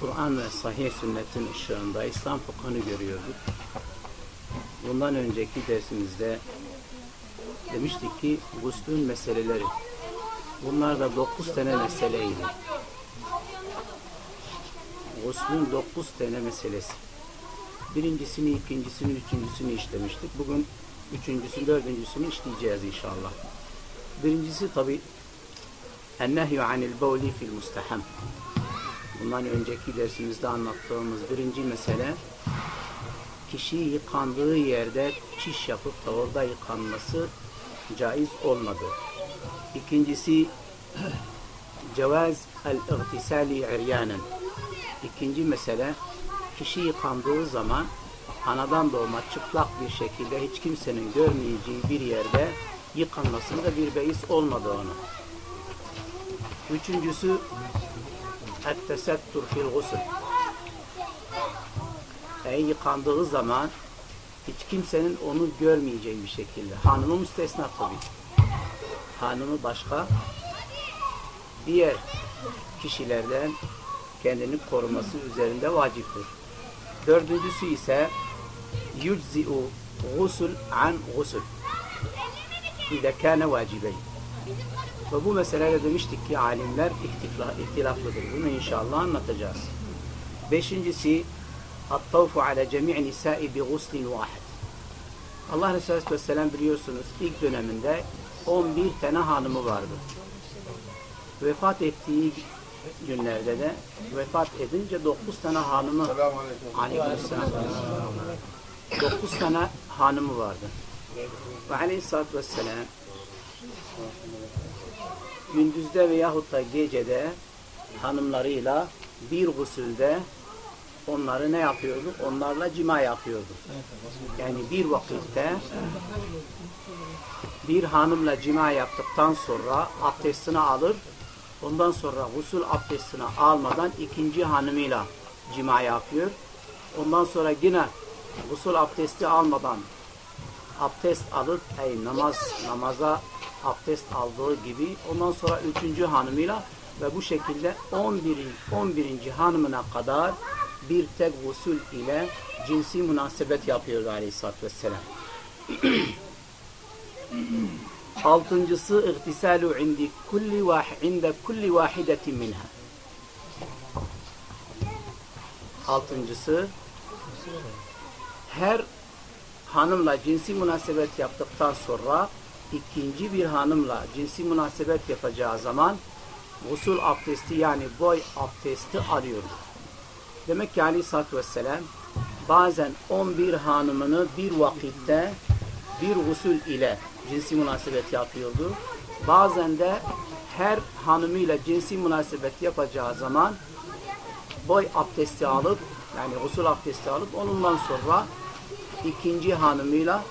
Kur'an ve sahih sünnetin ışığında İslam fıkhını görüyorduk. Bundan önceki dersimizde demiştik ki guslün meseleleri. Bunlar da dokuz tane meseleydi. Guslün dokuz tane meselesi. Birincisini, ikincisini, üçüncüsünü işlemiştik. Bugün üçüncüsü, dördüncüsünü işleyeceğiz inşallah. Birincisi tabi Ennehyu anil bevli fil mustaham. Bundan önceki dersimizde anlattığımız birinci mesele kişi yıkandığı yerde çiş yapıp da orada yıkanması caiz olmadı. İkincisi cevaz el-igtisali iryanen. İkinci mesele kişi yıkandığı zaman anadan doğma çıplak bir şekilde hiç kimsenin görmeyeceği bir yerde yıkanmasında bir beis olmadı onu. Üçüncüsü et-tesettur fil gusül. Yani yıkandığı zaman hiç kimsenin onu görmeyeceği bir şekilde. Hanımı müstesna tabii. Hanımı başka diğer kişilerden kendini koruması üzerinde vaciptir. Dördüncüsü ise yüczi'u gusul an gusul. İde kâne vacibeyn. Ve bu meselede demiştik ki alimler ihtilaflıdır. Bunu inşallah anlatacağız. Beşincisi At-tavfu ala cemi' nisa'i bi guslin vahid. Allah Resulü Aleyhisselam biliyorsunuz ilk döneminde 11 tane hanımı vardı. Vefat ettiği günlerde de vefat edince 9 tane hanımı Aleykümselam 9 tane hanımı vardı. Ve Aleyhisselatü Vesselam gündüzde veyahut da gecede hanımlarıyla bir gusülde onları ne yapıyordu? Onlarla cima yapıyordu. Yani bir vakitte bir hanımla cima yaptıktan sonra abdestini alır. Ondan sonra gusül abdestini almadan ikinci hanımıyla cima yapıyor. Ondan sonra yine gusül abdesti almadan abdest alıp ey namaz namaza abdest aldığı gibi ondan sonra üçüncü hanımıyla ve bu şekilde 11. 11. hanımına kadar bir tek usul ile cinsi münasebet yapıyordu aleyhissalatü vesselam. Altıncısı ihtisalu indi kulli vah kulli vahidetin minha. Altıncısı her hanımla cinsi münasebet yaptıktan sonra ikinci bir hanımla cinsi münasebet yapacağı zaman gusül abdesti yani boy abdesti alıyordu. Demek ki aleyhissalatü vesselam bazen 11 hanımını bir vakitte bir gusül ile cinsi münasebet yapıyordu. Bazen de her hanımıyla cinsi münasebet yapacağı zaman boy abdesti alıp yani gusül abdesti alıp onundan sonra ikinci hanımıyla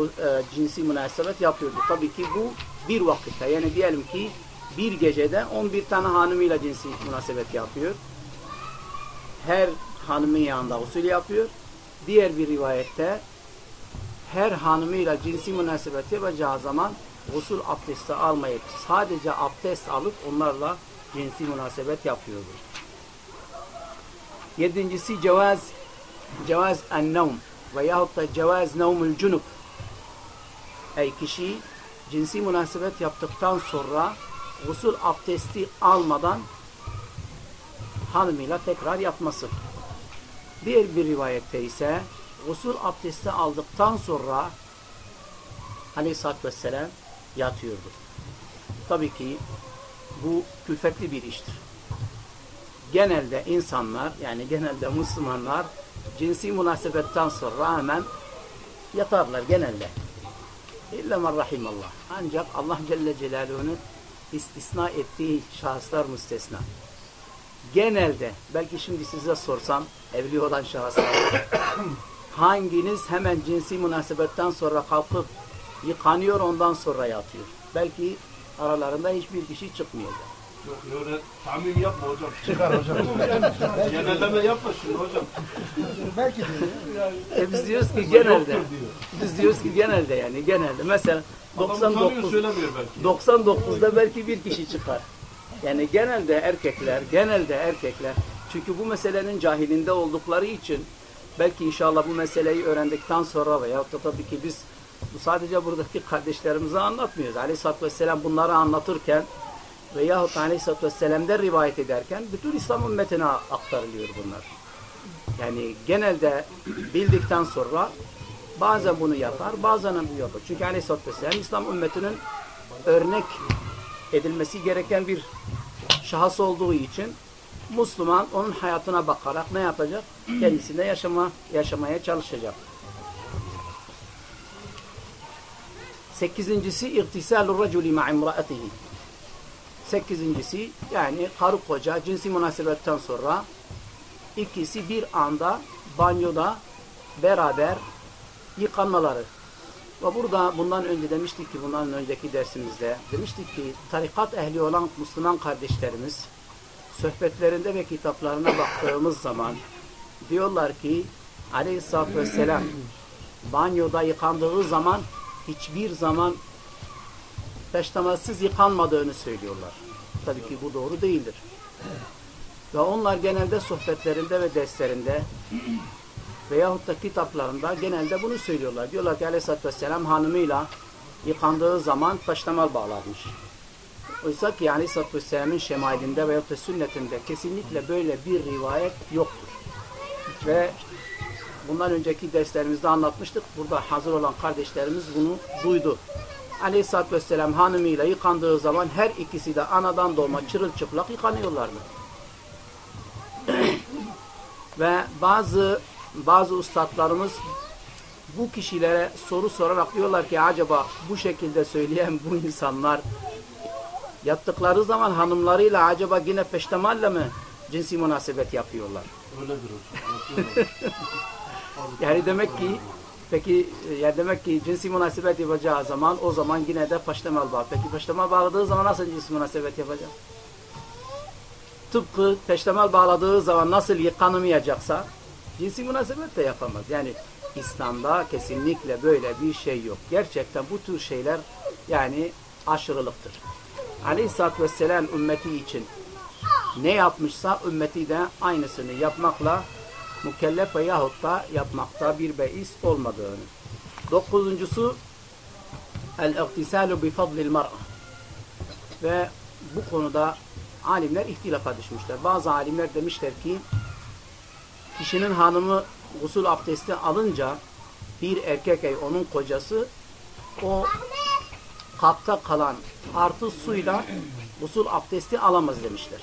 e, cinsi münasebet yapıyordu. Tabii ki bu bir vakitte. Yani diyelim ki bir gecede 11 tane hanımıyla cinsi münasebet yapıyor. Her hanımın yanında usul yapıyor. Diğer bir rivayette her hanımıyla cinsi münasebet yapacağı zaman usul abdesti almayıp sadece abdest alıp onlarla cinsi münasebet yapıyordu. Yedincisi cevaz cevaz en-nevm veyahut da cevaz nevmül cunub Ey kişi cinsi münasebet yaptıktan sonra gusül abdesti almadan hanımıyla tekrar yapması. Diğer bir rivayette ise gusül abdesti aldıktan sonra aleyhissalatü vesselam yatıyordu. Tabii ki bu külfetli bir iştir. Genelde insanlar yani genelde Müslümanlar cinsi münasebetten sonra hemen yatarlar genelde. İlla men rahimallah. Ancak Allah Celle Celaluhu'nun istisna ettiği şahıslar müstesna. Genelde belki şimdi size sorsam evli olan şahıslar hanginiz hemen cinsi münasebetten sonra kalkıp yıkanıyor ondan sonra yatıyor. Belki aralarında hiçbir kişi çıkmayacak. Yok öyle tahmin yapma hocam. Çıkar hocam. Genelleme yapma şimdi hocam. Belki de. E biz diyoruz ki genelde. Diyor. Biz diyoruz ki genelde yani genelde. Mesela Adam utanıyor 99 söylemiyor belki. 99'da belki bir kişi çıkar. Yani genelde erkekler, genelde erkekler çünkü bu meselenin cahilinde oldukları için belki inşallah bu meseleyi öğrendikten sonra veya da tabii ki biz bu sadece buradaki kardeşlerimize anlatmıyoruz. Aleyhisselatü Vesselam bunları anlatırken veyahut Aleyhisselatü Vesselam'dan rivayet ederken bütün İslam ümmetine aktarılıyor bunlar. Yani genelde bildikten sonra bazen bunu yapar, bazen bunu yapar. Çünkü Aleyhisselatü Vesselam İslam ümmetinin örnek edilmesi gereken bir şahıs olduğu için Müslüman onun hayatına bakarak ne yapacak? Kendisinde yaşama, yaşamaya çalışacak. Sekizincisi iktisalur raculi ma'imraatihi. Sekizincisi yani karı koca cinsi münasebetten sonra ikisi bir anda banyoda beraber yıkanmaları. Ve burada bundan önce demiştik ki bundan önceki dersimizde demiştik ki tarikat ehli olan Müslüman kardeşlerimiz sohbetlerinde ve kitaplarına baktığımız zaman diyorlar ki aleyhissalatü vesselam banyoda yıkandığı zaman hiçbir zaman peştemalsiz yıkanmadığını söylüyorlar. Tabii ki bu doğru değildir. Ve onlar genelde sohbetlerinde ve derslerinde veyahut da kitaplarında genelde bunu söylüyorlar. Diyorlar ki aleyhissalatü vesselam hanımıyla yıkandığı zaman peştemal bağlarmış. Oysa ki aleyhissalatü vesselamın şemailinde veyahut da sünnetinde kesinlikle böyle bir rivayet yoktur. Ve bundan önceki derslerimizde anlatmıştık. Burada hazır olan kardeşlerimiz bunu duydu. Aleyhisselatü Vesselam hanımıyla yıkandığı zaman her ikisi de anadan doğma çırılçıplak yıkanıyorlardı. Ve bazı bazı ustadlarımız bu kişilere soru sorarak diyorlar ki acaba bu şekilde söyleyen bu insanlar yattıkları zaman hanımlarıyla acaba yine peştemalle mi cinsi münasebet yapıyorlar? Öyledir hocam. Yani demek ki peki ya demek ki cinsi münasebet yapacağı zaman o zaman yine de peştemal bağ. Peki peştemal bağladığı zaman nasıl cinsi münasebet yapacak? Tıpkı peştemal bağladığı zaman nasıl yıkanamayacaksa cinsi münasebet de yapamaz. Yani İslam'da kesinlikle böyle bir şey yok. Gerçekten bu tür şeyler yani aşırılıktır. Aleyhisselatü Vesselam ümmeti için ne yapmışsa ümmeti de aynısını yapmakla mükellef veyahut da yapmakta bir beis olmadığını. Dokuzuncusu el-iktisalu bi mar'a ve bu konuda alimler ihtilafa düşmüşler. Bazı alimler demişler ki kişinin hanımı gusül abdesti alınca bir erkek ey onun kocası o kapta kalan artı suyla gusül abdesti alamaz demişler.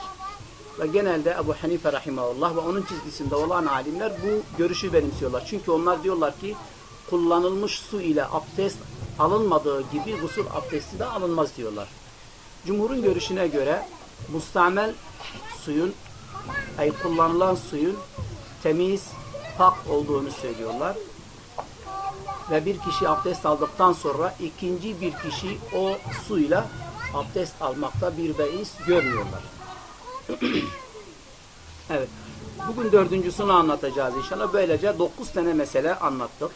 Ve genelde Ebu Hanife rahimahullah ve onun çizgisinde olan alimler bu görüşü benimsiyorlar. Çünkü onlar diyorlar ki kullanılmış su ile abdest alınmadığı gibi gusül abdesti de alınmaz diyorlar. Cumhurun görüşüne göre mustamel suyun ay kullanılan suyun temiz, pak olduğunu söylüyorlar. Ve bir kişi abdest aldıktan sonra ikinci bir kişi o suyla abdest almakta bir beis görmüyorlar. evet. Bugün dördüncüsünü anlatacağız inşallah. Böylece dokuz tane mesele anlattık.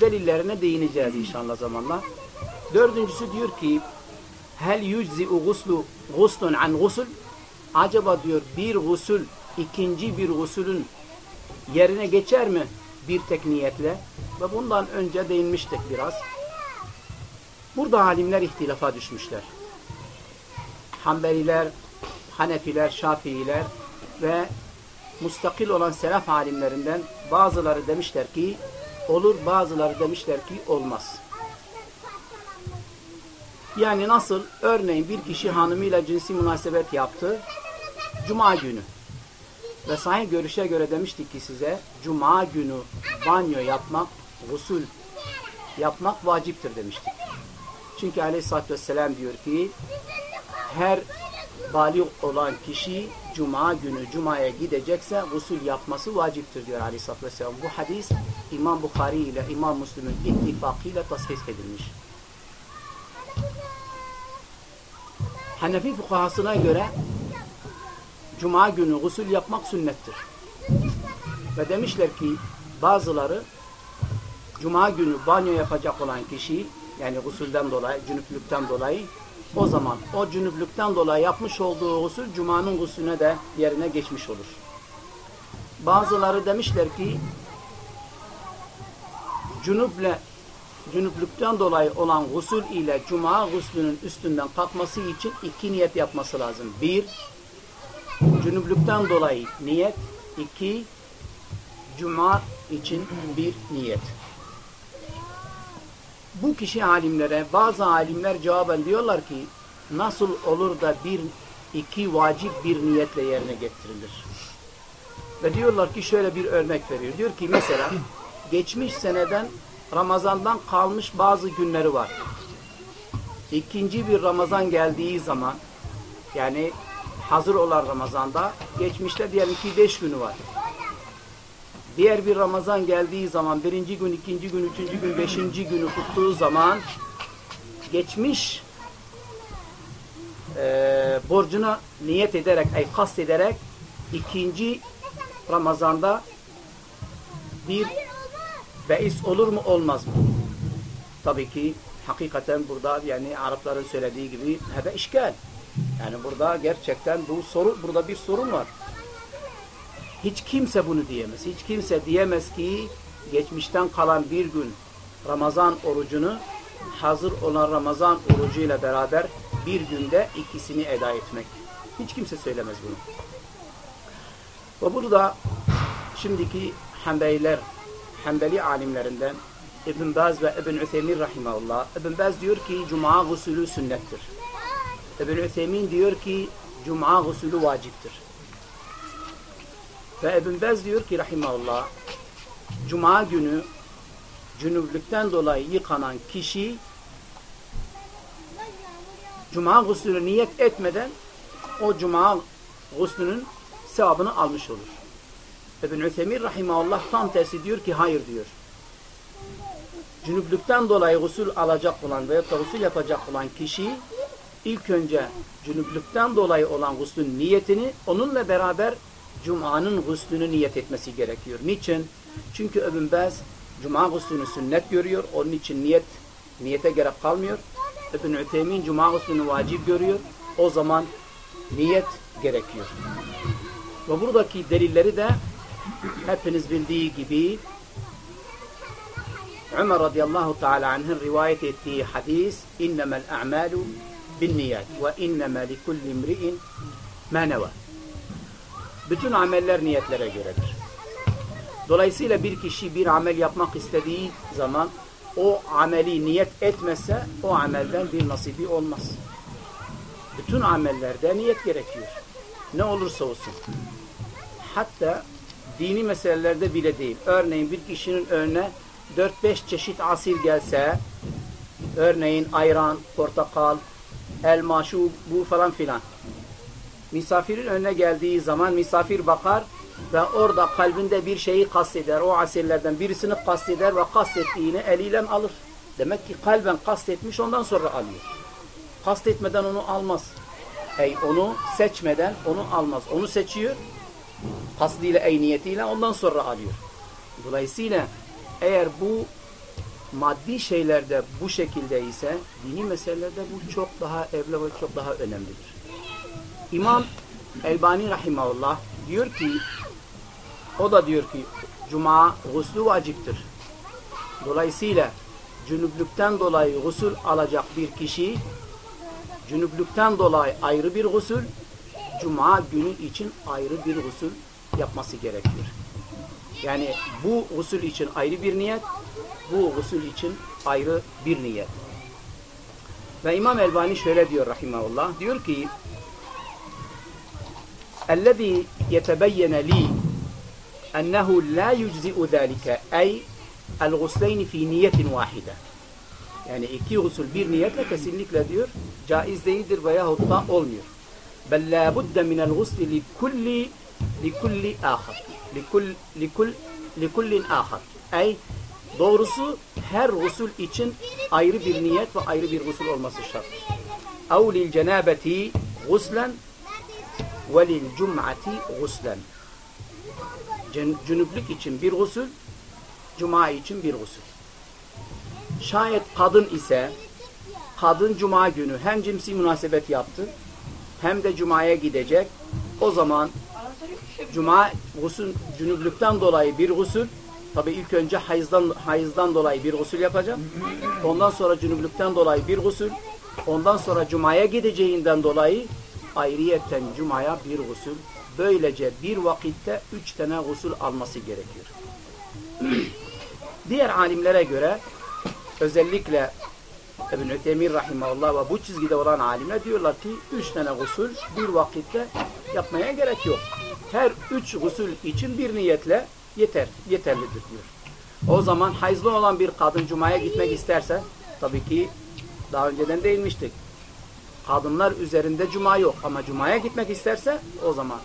Delillerine değineceğiz inşallah zamanla. Dördüncüsü diyor ki Hel yüczi'u guslu guslun an gusul Acaba diyor bir gusül ikinci bir gusülün yerine geçer mi bir tek niyetle? Ve bundan önce değinmiştik biraz. Burada alimler ihtilafa düşmüşler. Hanbeliler, Hanefiler, Şafiiler ve mustakil olan selef alimlerinden bazıları demişler ki olur, bazıları demişler ki olmaz. Yani nasıl? Örneğin bir kişi hanımıyla cinsi münasebet yaptı. Cuma günü. Ve sahih görüşe göre demiştik ki size Cuma günü banyo yapmak, gusül yapmak vaciptir demiştik. Çünkü aleyhissalatü vesselam diyor ki her balik olan kişi cuma günü cumaya gidecekse gusül yapması vaciptir diyor aleyhissalatü vesselam. Bu hadis İmam Bukhari ile İmam Müslim'in ittifakıyla tasvip edilmiş. Hanefi fukahasına göre cuma günü gusül yapmak sünnettir. Ve demişler ki bazıları cuma günü banyo yapacak olan kişi yani gusülden dolayı, cünüplükten dolayı o zaman o cünüplükten dolayı yapmış olduğu gusül cumanın gusülüne de yerine geçmiş olur. Bazıları demişler ki cünüple cünüplükten dolayı olan gusül ile cuma guslünün üstünden kalkması için iki niyet yapması lazım. Bir, cünüplükten dolayı niyet. iki cuma için bir niyet. Bu kişi alimlere, bazı alimler cevaben diyorlar ki, nasıl olur da bir, iki vacip bir niyetle yerine getirilir? Ve diyorlar ki şöyle bir örnek veriyor. Diyor ki mesela, geçmiş seneden Ramazan'dan kalmış bazı günleri var. İkinci bir Ramazan geldiği zaman, yani hazır olan Ramazan'da, geçmişte diyelim ki beş günü var. Diğer bir Ramazan geldiği zaman birinci gün, ikinci gün, üçüncü gün, beşinci günü tuttuğu zaman geçmiş e, borcuna niyet ederek, ay kast ederek ikinci Ramazan'da bir beis olur mu olmaz mı? Tabii ki hakikaten burada yani Arapların söylediği gibi hebe işgal. Yani burada gerçekten bu soru burada bir sorun var. Hiç kimse bunu diyemez. Hiç kimse diyemez ki geçmişten kalan bir gün Ramazan orucunu hazır olan Ramazan orucuyla beraber bir günde ikisini eda etmek. Hiç kimse söylemez bunu. Ve burada şimdiki Hanbeliler, Hanbeli alimlerinden İbn Baz ve İbn Üthemin rahimahullah. İbn Baz diyor ki Cuma gusülü sünnettir. İbn Üthemin diyor ki Cuma gusülü vaciptir. Ve İbn Bez diyor ki rahimahullah Cuma günü cünüplükten dolayı yıkanan kişi Cuma guslünü niyet etmeden o Cuma guslünün sevabını almış olur. İbn Üthemir rahimahullah tam tersi diyor ki hayır diyor. Cünüplükten dolayı gusül alacak olan veya da gusül yapacak olan kişi ilk önce cünüplükten dolayı olan guslün niyetini onunla beraber Cuma'nın guslünü niyet etmesi gerekiyor. Niçin? Çünkü Ibn Baz Cuma guslünü sünnet görüyor. Onun için niyet niyete gerek kalmıyor. İbn Ütemin Cuma guslünü vacip görüyor. O zaman niyet gerekiyor. Ve buradaki delilleri de hepiniz bildiği gibi Ömer radıyallahu teala anh'ın rivayet ettiği hadis innemel a'malu bin niyat ve inneme likulli imri'in ma bütün ameller niyetlere göredir. Dolayısıyla bir kişi bir amel yapmak istediği zaman o ameli niyet etmezse o amelden bir nasibi olmaz. Bütün amellerde niyet gerekiyor. Ne olursa olsun. Hatta dini meselelerde bile değil. Örneğin bir kişinin önüne 4-5 çeşit asil gelse örneğin ayran, portakal, elma, şu bu falan filan misafirin önüne geldiği zaman misafir bakar ve orada kalbinde bir şeyi kasteder. O asillerden birisini kasteder ve kastettiğini eliyle alır. Demek ki kalben kastetmiş ondan sonra alıyor. Kastetmeden onu almaz. Ey onu seçmeden onu almaz. Onu seçiyor. Kasdiyle, ey niyetiyle ondan sonra alıyor. Dolayısıyla eğer bu maddi şeylerde bu şekilde ise dini meselelerde bu çok daha evle ve çok daha önemlidir. İmam Elbani Rahimahullah diyor ki o da diyor ki Cuma guslü vaciptir. Dolayısıyla cünüplükten dolayı gusül alacak bir kişi cünüplükten dolayı ayrı bir gusül Cuma günü için ayrı bir gusül yapması gerekiyor. Yani bu gusül için ayrı bir niyet bu gusül için ayrı bir niyet. Ve İmam Elbani şöyle diyor rahimahullah diyor ki الذي يتبين لي أنه لا يجزئ ذلك أي الغسلين في نية واحدة. يعني إكي غسل بير نيتك كسنك لا دير جائز ديدر وياه الطاء أولمير بل لا بد من الغسل لكل لكل آخر. لكل لكل لكل آخر. أي doğrusu her gusül için ayrı bir niyet ve ayrı bir gusül olması şart. Avlil cenabeti guslen velil cum'ati guslen. Cünüplük için bir gusül, cuma için bir gusül. Şayet kadın ise kadın cuma günü hem cinsi münasebet yaptı hem de cumaya gidecek. O zaman cuma gusül cünüplükten dolayı bir gusül tabi ilk önce hayızdan hayızdan dolayı bir gusül yapacak. Ondan sonra cünüplükten dolayı bir gusül. Ondan sonra cumaya gideceğinden dolayı ayrıyetten cumaya bir gusül. Böylece bir vakitte üç tane gusül alması gerekiyor. Diğer alimlere göre özellikle İbn-i Ütemir Rahimahullah ve bu çizgide olan alimler diyorlar ki üç tane gusül bir vakitte yapmaya gerek yok. Her üç gusül için bir niyetle yeter, yeterlidir diyor. O zaman hayızlı olan bir kadın cumaya gitmek isterse tabii ki daha önceden değinmiştik. Kadınlar üzerinde cuma yok ama cumaya gitmek isterse o zaman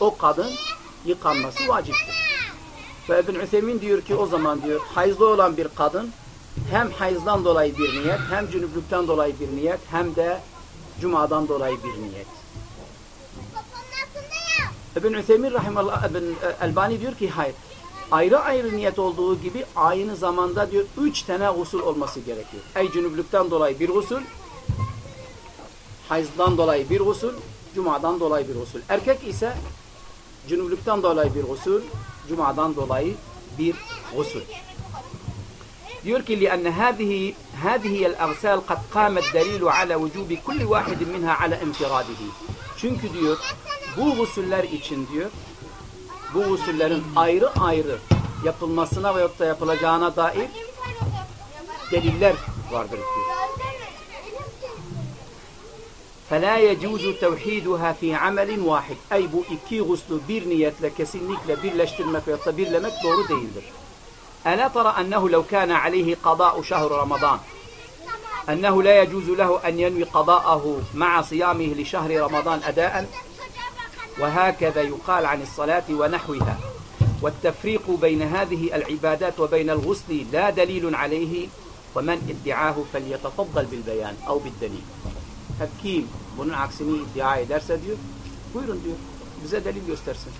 o kadın yıkanması vaciptir. Ve İbn Üsemin diyor ki o zaman diyor hayızlı olan bir kadın hem hayızdan dolayı bir niyet hem cünüplükten dolayı bir niyet hem de cumadan dolayı bir niyet. İbn Üsemin rahimallah İbn Elbani diyor ki hayır. Ayrı ayrı niyet olduğu gibi aynı zamanda diyor üç tane usul olması gerekiyor. Ey cünüplükten dolayı bir usul, hayızdan dolayı bir usul, cumadan dolayı bir usul. Erkek ise cünüplükten dolayı bir usul, cumadan dolayı bir usul. Diyor ki لأن هذه هذه الأغسال قد قام الدليل على وجوب كل واحد منها على انفراده. Çünkü diyor bu usuller için diyor bu usullerin ayrı ayrı yapılmasına veyahut da yapılacağına dair deliller vardır diyor. فَلَا يَجُوزُ تَوْحِيدُهَا فِي عَمَلٍ واحد. Ey bu iki guslu bir niyetle kesinlikle birleştirmek veyahut da birlemek doğru. ألا ترى أنه لو كان عليه قضاء شهر رمضان أنه لا يجوز له أن ينوي قضاءه مع صيامه لشهر رمضان أداء وهكذا يقال عن الصلاة ونحوها والتفريق بين هذه العبادات وبين الغسل لا دليل عليه ومن ادعاه فليتفضل بالبيان أو بالدليل Hep kim bunun aksini iddia ederse diyor, buyurun diyor, bize delil göstersin.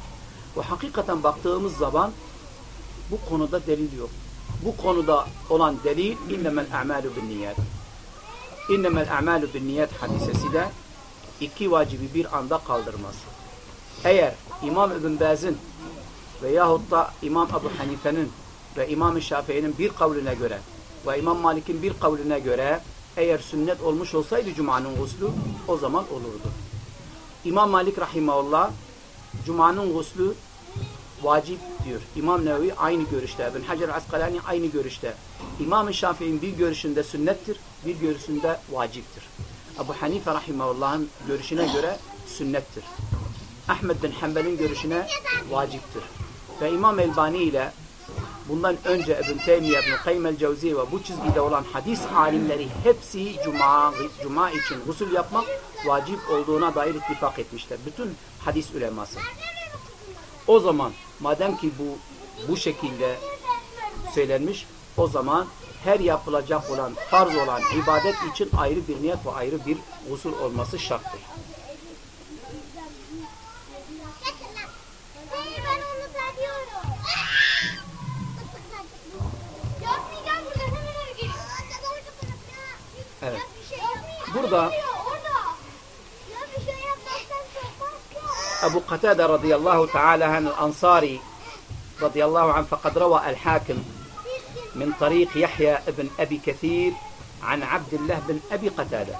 Ve hakikaten baktığımız zaman bu konuda delil yok. Bu konuda olan delil innemel a'malu bin niyet. İnnemel a'malu bin niyet hadisesi de iki vacibi bir anda kaldırmaz. Eğer İmam İbn Baz'ın veyahut da İmam Ebu Hanife'nin ve İmam Şafii'nin bir kavline göre ve İmam Malik'in bir kavline göre eğer sünnet olmuş olsaydı Cuma'nın guslu o zaman olurdu. İmam Malik Rahimahullah Cuma'nın guslu vacip diyor. İmam Nevevi aynı görüşte. İbn Hacer Askalani aynı görüşte. İmam Şafii'nin bir görüşünde sünnettir, bir görüşünde vaciptir. Ebu Hanife Rahimahullah'ın görüşüne göre sünnettir. Ahmed bin Hanbel'in görüşüne vaciptir. Ve İmam Elbani ile bundan önce İbn Teymiye, İbn Kayyim el-Cevzi ve bu çizgide olan hadis alimleri hepsi cuma, cuma için gusül yapmak vacip olduğuna dair ittifak etmişler. Bütün hadis uleması. O zaman madem ki bu bu şekilde söylenmiş o zaman her yapılacak olan farz olan ibadet için ayrı bir niyet ve ayrı bir usul olması şarttır. Burada أبو قتادة رضي الله تعالى عن الأنصاري رضي الله عنه فقد روى الحاكم من طريق يحيى بن أبي كثير عن عبد الله بن أبي قتادة.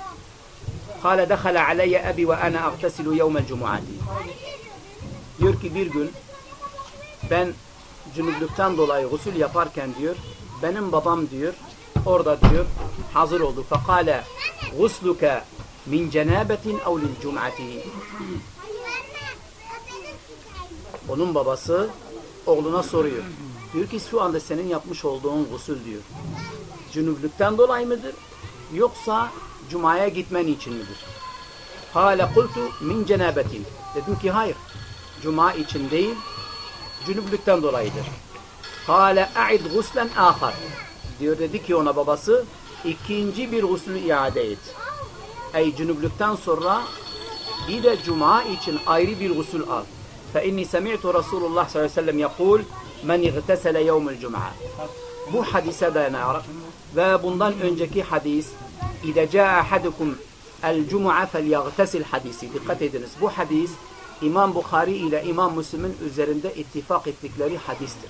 قال دخل علي أبي وأنا أغتسل يوم الجمعة. Diyor ki bir gün ben cünüplükten dolayı gusül yaparken diyor benim babam diyor orada diyor hazır oldu. Fakale gusluke min cenabetin ev lil cum'ati Onun babası oğluna soruyor. Diyor ki şu anda senin yapmış olduğun gusül diyor. Cünüplükten dolayı mıdır? Yoksa cumaya gitmen için midir? Kale kultu min cenabetin. Dedim ki hayır. Cuma için değil, cünüplükten dolayıdır. Kale a'id guslen ahar Diyor dedi ki ona babası, ikinci bir guslü iade et. Ey cünüplükten sonra bir de cuma için ayrı bir gusül al. فإني سمعت رسول الله صلى الله عليه وسلم يقول من اغتسل يوم الجمعة bu hadise dayanarak ve bundan önceki hadis İde caa ahadukum el cum'a felyagtasil hadisi. Dikkat ediniz. Bu hadis İmam Bukhari ile İmam Müslim'in üzerinde ittifak ettikleri hadistir.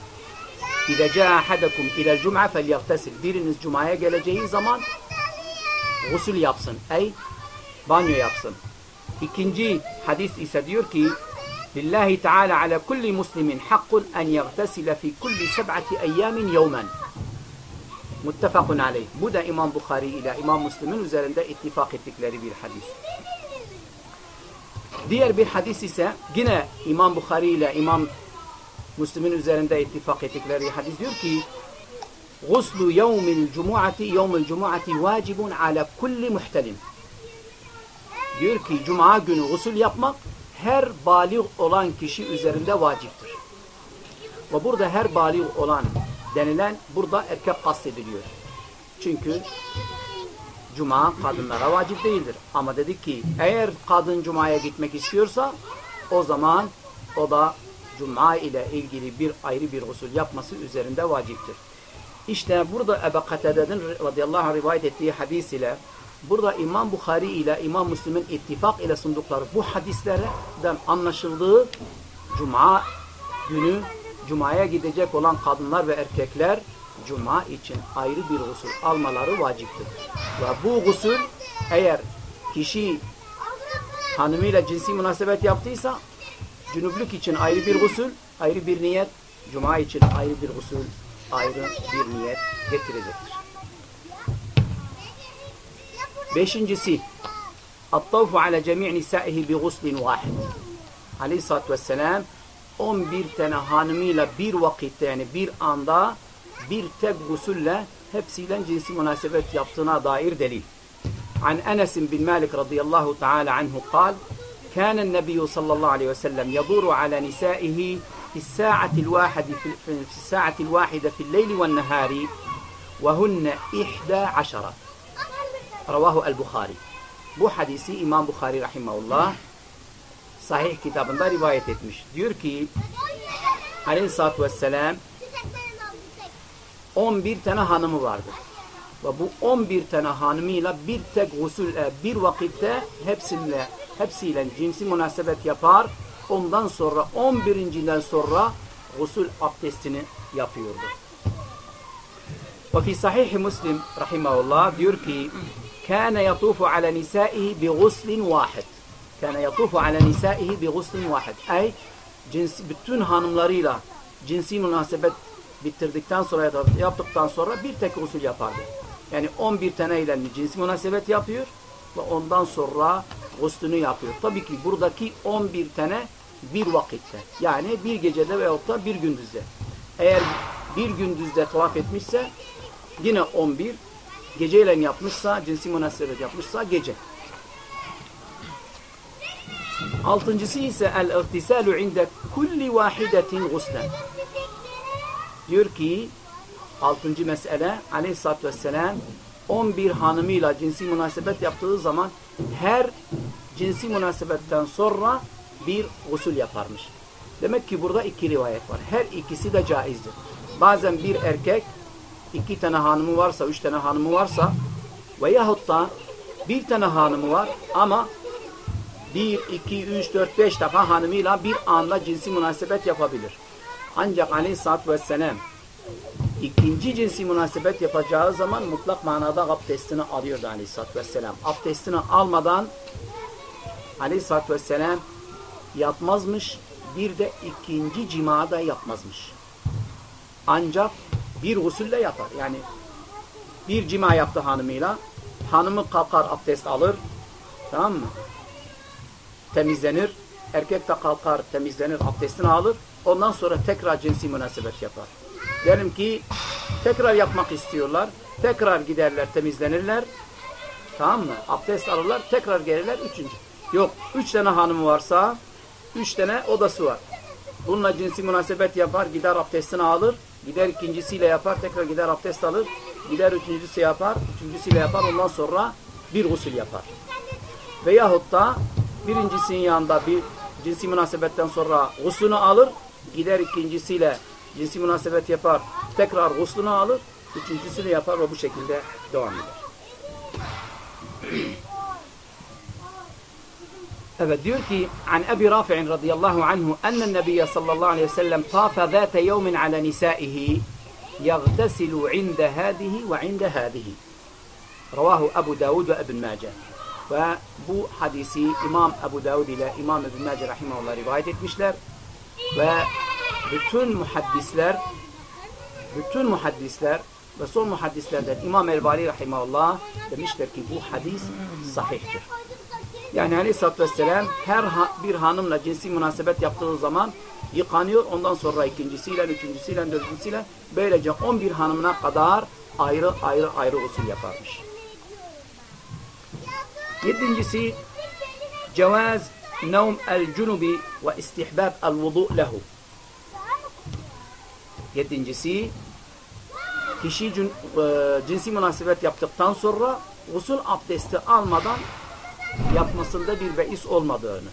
إذا جاء أحدكم إلى الجمعة فليغتسل. ديرين الجمعة قال جاي زمان. غسل يابسن. أي؟ بانيو يابسن. إكنجي حديث إيسا ديوركي. لله تعالى على كل مسلم حق أن يغتسل في كل سبعة أيام يوما. متفق عليه. بدا إمام بخاري إلى إمام مسلم. وزارن ده اتفاق التكلاري بالحديث. دير بالحديث إيسا جنا إمام بخاري إلى إمام Müslim'in üzerinde ittifak ettikleri hadis diyor ki Guslu yevmil cumuati yevmil cumuati vacibun ala kulli muhtelim. Diyor ki cuma günü gusül yapmak her balik olan kişi üzerinde vaciptir. Ve burada her balik olan denilen burada erkek kastediliyor. Çünkü cuma kadınlara vacip değildir. Ama dedik ki eğer kadın cumaya gitmek istiyorsa o zaman o da cuma ile ilgili bir ayrı bir usul yapması üzerinde vaciptir. İşte burada Ebu Katade'nin radıyallahu anh rivayet ettiği hadis ile burada İmam Bukhari ile İmam Müslim'in ittifak ile sundukları bu hadislerden anlaşıldığı cuma günü Cuma'ya gidecek olan kadınlar ve erkekler Cuma için ayrı bir gusül almaları vaciptir. Ve bu gusül eğer kişi hanımıyla cinsi münasebet yaptıysa cünüplük için ayrı bir gusül, ayrı bir niyet, Cuma için ayrı bir gusül, ayrı bir niyet getirecektir. Beşincisi At-tavfu ala cemi' nisaihi bi guslin vahid. Aleyhissalatu vesselam 11 tane hanımıyla bir vakitte yani bir anda bir tek gusülle hepsiyle cinsi münasebet yaptığına dair delil. An Enes bin Malik radıyallahu teala anhu قال كان النبي صلى الله عليه وسلم يدور على نسائه في الساعة الواحد في, في الساعة الواحدة في الليل والنهار وهن إحدى عشرة رواه البخاري. بو حديثي إمام بخاري رحمه الله صحيح كتاب دا رواية تتمش ديركي عليه الصلاة والسلام 11 tane hanımı vardı. Ve bu 11 tane hanımıyla bir tek gusül, e, bir vakitte hepsinle hepsiyle cinsi münasebet yapar. Ondan sonra 11.den sonra gusül abdestini yapıyordu. Ve fi sahih Müslim rahimahullah diyor ki kana yatufu ala nisaihi bi guslin vahid. Kana yatufu ala nisaihi bi guslin vahid. Ay cins bütün hanımlarıyla cinsi münasebet bitirdikten sonra yaptıktan sonra bir tek usul yapardı. Yani 11 tane ile cinsi münasebet yapıyor ve ondan sonra guslünü yapıyor. Tabii ki buradaki 11 tane bir vakitte. Yani bir gecede veyahut da bir gündüzde. Eğer bir gündüzde tavaf etmişse yine 11 geceyle yapmışsa, cinsi münasebet yapmışsa gece. Altıncısı ise el-irtisalu inde kulli vahidetin guslen. Diyor ki altıncı mesele aleyhissalatü vesselam 11 hanımıyla cinsi münasebet yaptığı zaman her cinsi münasebetten sonra bir usul yaparmış. Demek ki burada iki rivayet var. Her ikisi de caizdir. Bazen bir erkek iki tane hanımı varsa, üç tane hanımı varsa veyahut da bir tane hanımı var ama bir, iki, üç, dört, beş defa hanımıyla bir anda cinsi münasebet yapabilir. Ancak aleyhissalatü vesselam ikinci cinsi münasebet yapacağı zaman mutlak manada abdestini alıyordu aleyhissalatü vesselam. Abdestini almadan aleyhissalatü vesselam yapmazmış, bir de ikinci cima da yapmazmış. Ancak bir gusülle yapar. Yani bir cima yaptı hanımıyla. Hanımı kalkar abdest alır. Tamam mı? Temizlenir. Erkek de kalkar temizlenir abdestini alır. Ondan sonra tekrar cinsi münasebet yapar. Diyelim ki tekrar yapmak istiyorlar. Tekrar giderler temizlenirler. Tamam mı? Abdest alırlar. Tekrar gelirler. Üçüncü. Yok. Üç tane hanımı varsa üç tane odası var. Bununla cinsi münasebet yapar, gider abdestini alır. Gider ikincisiyle yapar, tekrar gider abdest alır. Gider üçüncüsü yapar, üçüncüsüyle yapar. Ondan sonra bir gusül yapar. Veyahut da birincisinin yanında bir cinsi münasebetten sonra guslünü alır. Gider ikincisiyle cinsi münasebet yapar. Tekrar guslünü alır. Üçüncüsünü yapar ve bu şekilde devam eder. Evet diyor ki an Ebi Rafi'in radıyallahu anhu enne nebiye sallallahu aleyhi ve sellem tafe zâte yevmin ala nisaihi yagtesilu inde hâdihi ve inde hâdihi. Ravahu Ebu Davud ve Ebn Mace. Ve bu hadisi İmam Ebu Davud ile İmam Ebn Mace rahimahullah rivayet etmişler. Ve bütün muhaddisler bütün muhaddisler ve son muhaddislerden İmam Elbani rahimahullah demişler ki bu hadis sahihtir. Yani aleyhissalatü vesselam her ha bir hanımla cinsi münasebet yaptığı zaman yıkanıyor. Ondan sonra ikincisiyle, üçüncüsüyle, dördüncüsüyle böylece 11 hanımına kadar ayrı ayrı ayrı usul yaparmış. Yedincisi cevaz nevm el cunubi ve istihbab el vudu lehu. Yedincisi kişi cin, e, cinsi münasebet yaptıktan sonra usul abdesti almadan yapmasında bir beis olmadığını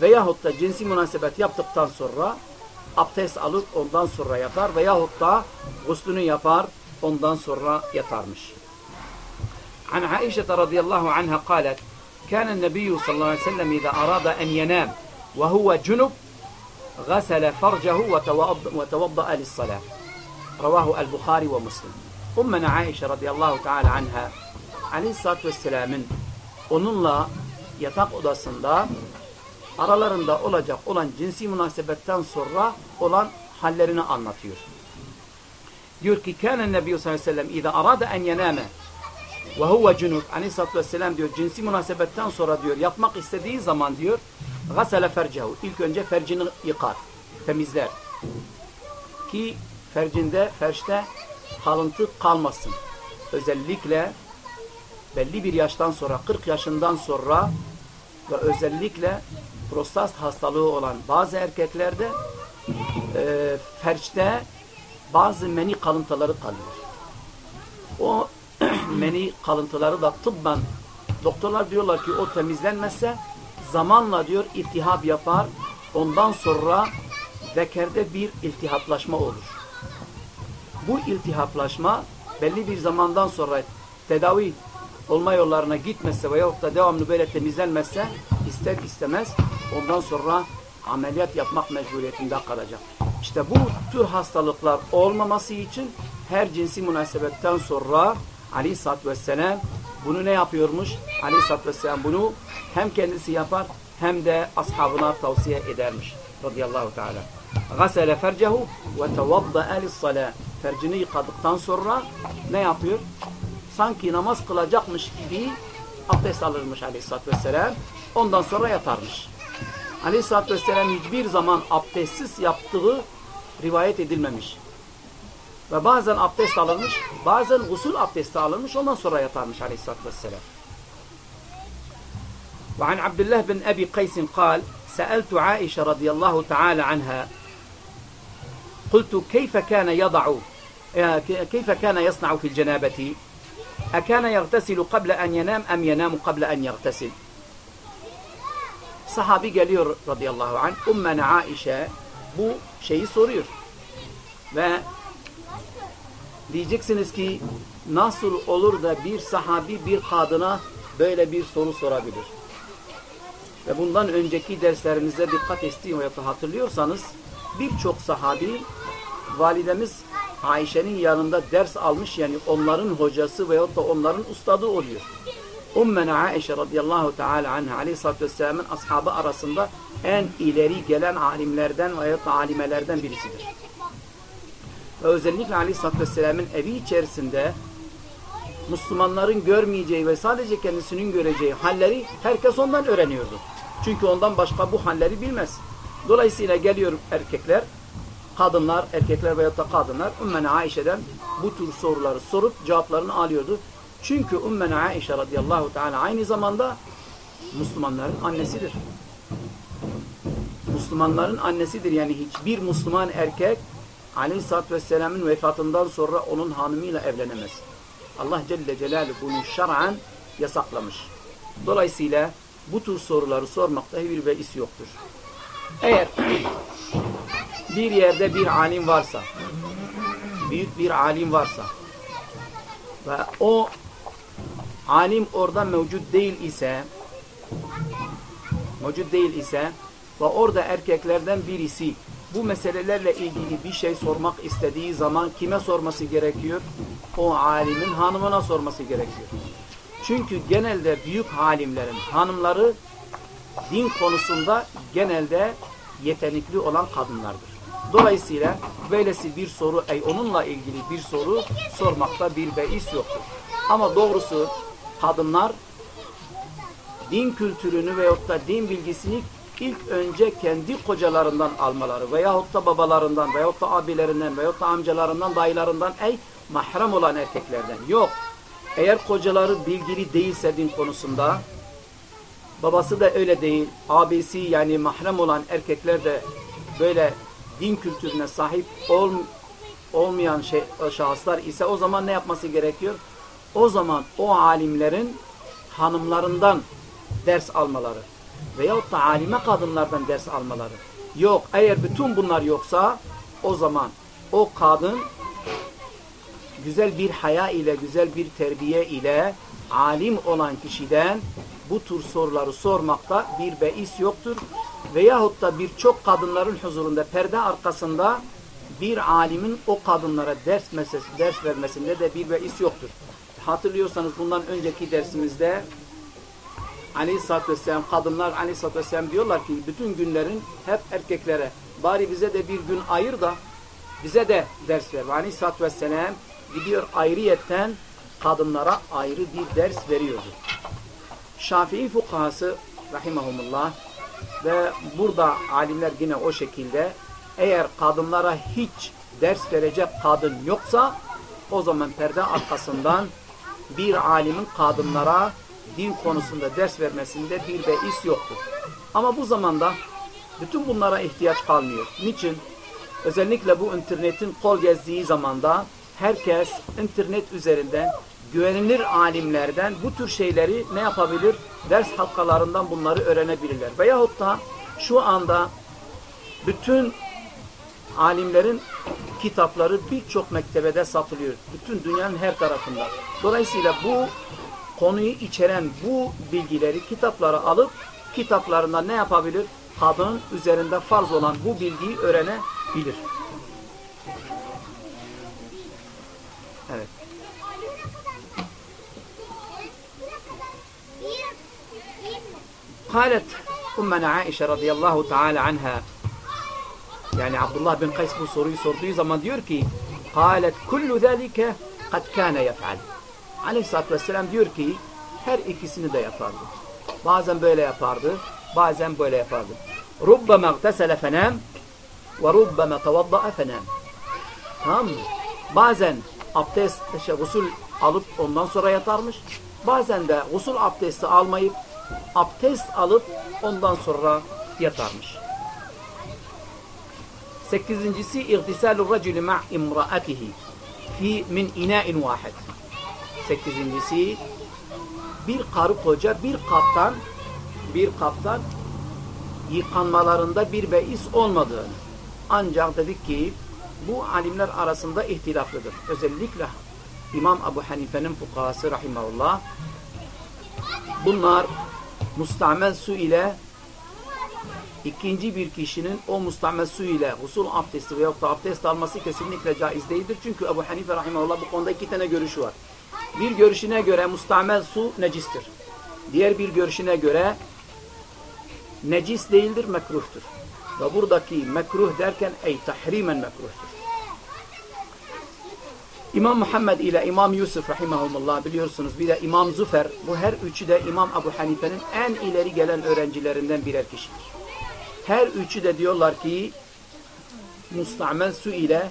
veyahut da cinsi münasebet yaptıktan sonra abdest alıp ondan sonra yatar veyahut da guslünü yapar ondan sonra yatarmış. عائشة رضي الله عنها قالت كان النبي صلى الله عليه وسلم إذا أراد أن ينام وهو جنب غسل فرجه وتوضأ للصلاة رواه البخاري ومسلم أمنا عائشة رضي الله تعالى عنها عليه الصلاة والسلام onunla yatak odasında aralarında olacak olan cinsi münasebetten sonra olan hallerini anlatıyor. Diyor ki kâne nebiyyü sallallahu aleyhi ve sellem اِذَا arada en yenâme ve huve cunub aleyhissalatü vesselam diyor cinsi münasebetten sonra diyor yapmak istediği zaman diyor gasele fercehu ilk önce fercini yıkar temizler ki fercinde ferçte kalıntı kalmasın özellikle belli bir yaştan sonra 40 yaşından sonra ve özellikle prostat hastalığı olan bazı erkeklerde e, ferçte bazı meni kalıntıları kalıyor. O meni kalıntıları da tıbben doktorlar diyorlar ki o temizlenmezse zamanla diyor iltihap yapar. Ondan sonra zekerde bir iltihaplaşma olur. Bu iltihaplaşma belli bir zamandan sonra tedavi olma yollarına gitmezse veyahut da devamlı böyle temizlenmezse ister istemez ondan sonra ameliyat yapmak mecburiyetinde kalacak. İşte bu tür hastalıklar olmaması için her cinsi münasebetten sonra Aleyhisselatü Vesselam bunu ne yapıyormuş? Aleyhisselatü Vesselam bunu hem kendisi yapar hem de ashabına tavsiye edermiş. Radıyallahu Teala. Gasele fercehu ve tevadda'a lissalâ. Fercini yıkadıktan sonra ne yapıyor? Sanki namaz kılacakmış gibi abdest alırmış Aleyhisselatü Vesselam. Ondan sonra yatarmış. Aleyhisselatü Vesselam hiçbir zaman abdestsiz yaptığı rivayet edilmemiş. Ve bazen abdest alınmış, bazen usul abdesti alınmış, ondan sonra yatarmış aleyhissalatü vesselam. وعن عبد الله بن أبي قيس قال سألت عائشة رضي الله تعالى عنها قلت كيف كان يضع كيف كان يصنع في الجنابة Ekâne yagtesilu kable en yenâm em yenâmu kable en yagtesil. Sahabi geliyor radıyallahu anh. Ummene Aişe bu şeyi soruyor. Ve diyeceksiniz ki nasıl olur da bir sahabi bir kadına böyle bir soru sorabilir? Ve bundan önceki derslerimize dikkat ettiğim hatırlıyorsanız birçok sahabi validemiz Ayşe'nin yanında ders almış yani onların hocası veyahut da onların ustadı oluyor. Ummena Aişe radıyallahu teala anha aleyhissalatü vesselamın ashabı arasında en ileri gelen alimlerden veyahut da alimelerden birisidir. Ve özellikle aleyhissalatü vesselamın evi içerisinde Müslümanların görmeyeceği ve sadece kendisinin göreceği halleri herkes ondan öğreniyordu. Çünkü ondan başka bu halleri bilmez. Dolayısıyla geliyor erkekler, kadınlar, erkekler veyahut da kadınlar Ümmene Aişe'den bu tür soruları sorup cevaplarını alıyordu. Çünkü Ümmene Aişe radıyallahu teala aynı zamanda Müslümanların annesidir. Müslümanların annesidir. Yani hiçbir Müslüman erkek Aleyhisselatü Vesselam'ın vefatından sonra onun hanımıyla evlenemez. Allah Celle Celaluhu bunu şer'an yasaklamış. Dolayısıyla bu tür soruları sormakta bir beis yoktur. Eğer bir yerde bir alim varsa, büyük bir alim varsa ve o alim orada mevcut değil ise mevcut değil ise ve orada erkeklerden birisi bu meselelerle ilgili bir şey sormak istediği zaman kime sorması gerekiyor? O alimin hanımına sorması gerekiyor. Çünkü genelde büyük alimlerin hanımları din konusunda genelde yetenekli olan kadınlardır. Dolayısıyla böylesi bir soru, ey onunla ilgili bir soru sormakta bir beis yoktur. Ama doğrusu kadınlar din kültürünü veyahut da din bilgisini ilk önce kendi kocalarından almaları veyahut da babalarından veyahut da abilerinden veyahut da amcalarından, dayılarından ey mahrem olan erkeklerden. Yok. Eğer kocaları bilgili değilse din konusunda babası da öyle değil, abisi yani mahrem olan erkekler de böyle din kültürüne sahip ol, olmayan şey, şahıslar ise o zaman ne yapması gerekiyor? O zaman o alimlerin hanımlarından ders almaları veyahut da alime kadınlardan ders almaları. Yok eğer bütün bunlar yoksa o zaman o kadın güzel bir haya ile güzel bir terbiye ile alim olan kişiden bu tür soruları sormakta bir beis yoktur. Veyahut da birçok kadınların huzurunda perde arkasında bir alimin o kadınlara ders, meselesi, ders vermesinde de bir beis yoktur. Hatırlıyorsanız bundan önceki dersimizde Aleyhisselatü Vesselam kadınlar Aleyhisselatü Vesselam diyorlar ki bütün günlerin hep erkeklere bari bize de bir gün ayır da bize de ders ver. Aleyhisselatü Vesselam gidiyor ayrıyetten kadınlara ayrı bir ders veriyordu. Şafii fukahası rahimahumullah ve burada alimler yine o şekilde eğer kadınlara hiç ders verecek kadın yoksa o zaman perde arkasından bir alimin kadınlara din konusunda ders vermesinde bir beis yoktur. Ama bu zamanda bütün bunlara ihtiyaç kalmıyor. Niçin? Özellikle bu internetin kol gezdiği zamanda herkes internet üzerinden güvenilir alimlerden bu tür şeyleri ne yapabilir? Ders halkalarından bunları öğrenebilirler. Veyahut da şu anda bütün alimlerin kitapları birçok mektebede satılıyor. Bütün dünyanın her tarafında. Dolayısıyla bu konuyu içeren bu bilgileri kitaplara alıp kitaplarında ne yapabilir? Kadının üzerinde farz olan bu bilgiyi öğrenebilir. Evet. قالت أمنا عائشة رضي الله تعالى عنها yani Abdullah bin Kays bu soruyu sorduğu zaman diyor ki قالت كل ذلك قد كان يفعل Aleyhisselatü Vesselam diyor ki her ikisini de yapardı. Bazen böyle yapardı, bazen böyle yapardı. رُبَّمَا اغْتَسَلَ فَنَامْ وَرُبَّمَا تَوَضَّأَ فَنَامْ Tamam mı? Bazen abdest, şey, gusül alıp ondan sonra yatarmış. Bazen de gusül abdesti almayıp abdest alıp ondan sonra yatarmış. Sekizincisi İğtisalur racülü ma' imraatihi fi min ina'in vahid. Sekizincisi bir karı koca bir kaptan bir kaptan yıkanmalarında bir beis olmadığını ancak dedik ki bu alimler arasında ihtilaflıdır. Özellikle İmam Abu Hanife'nin fukahası rahimahullah bunlar mustamel su ile ikinci bir kişinin o mustamel su ile usul abdesti veyahut da abdest alması kesinlikle caiz değildir. Çünkü Ebu Hanife rahimahullah bu konuda iki tane görüşü var. Bir görüşüne göre mustamel su necistir. Diğer bir görüşüne göre necis değildir, mekruhtur. Ve buradaki mekruh derken ey tahrimen mekruhtur. İmam Muhammed ile İmam Yusuf rahimahumullah biliyorsunuz bir de İmam Züfer bu her üçü de İmam Ebu Hanife'nin en ileri gelen öğrencilerinden birer kişidir. Her üçü de diyorlar ki mustamel su ile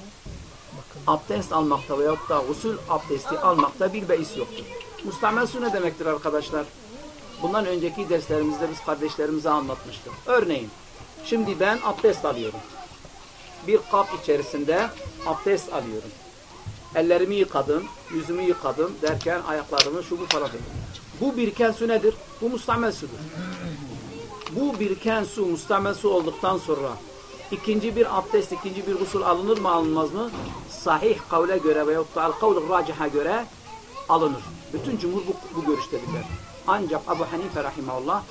abdest almakta veyahut da usul abdesti almakta bir beis yoktur. Mustamel su ne demektir arkadaşlar? bundan önceki derslerimizde biz kardeşlerimize anlatmıştık. Örneğin şimdi ben abdest alıyorum. Bir kap içerisinde abdest alıyorum. Ellerimi yıkadım, yüzümü yıkadım derken ayaklarımı şu bu falan. filan. Bu biriken su nedir? Bu mustamel sudur. Bu biriken su mustamel su olduktan sonra ikinci bir abdest, ikinci bir gusül alınır mı alınmaz mı? Sahih kavle göre veyahut da al-kavl raciha göre alınır. Bütün cumhur bu, bu görüştedirler. Ancak Ebu Hanife rahimahullah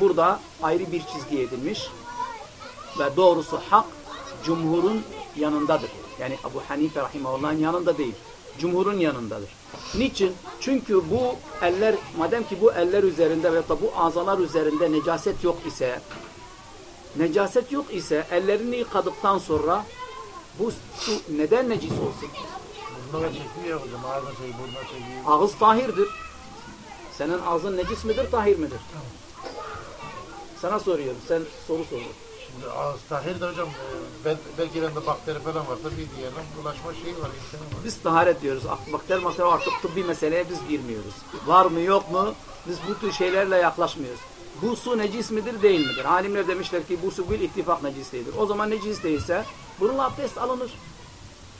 burada ayrı bir çizgi edilmiş ve doğrusu hak cumhurun yanındadır. Yani Ebu Hanife rahimahullah'ın yanında değil. Cumhurun yanındadır. Niçin? Çünkü bu eller, madem ki bu eller üzerinde ve da bu azalar üzerinde necaset yok ise necaset yok ise ellerini yıkadıktan sonra bu su neden necis olsun? Ağız tahirdir. Senin ağzın necis midir, tahir midir? Sana soruyorum. Sen soru sor. Tahir de hocam. e, bel- belki bende bakteri falan varsa bir diyelim bulaşma şeyi var. var. Biz taharet diyoruz. Bakteri bakteri artık tıbbi meseleye biz girmiyoruz. Var mı yok mu? Biz bu tür şeylerle yaklaşmıyoruz. Bu su necis midir değil midir? Alimler demişler ki bu su bil ittifak necis değildir. O zaman necis değilse bununla abdest alınır.